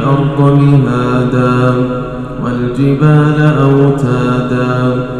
الأرض مهادا والجبال أوتادا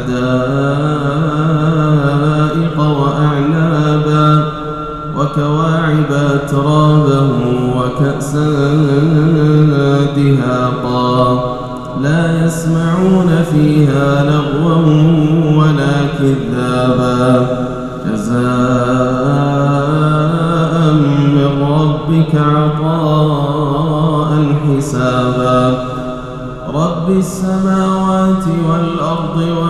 حدائق وأعنابا وكواعب ترابا وكأسا دهاقا لا يسمعون فيها لغوا ولا كذابا. جزاء من ربك عطاء حسابا. رب السماوات والأرض وما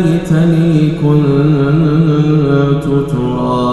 ليتني كنت ترابا.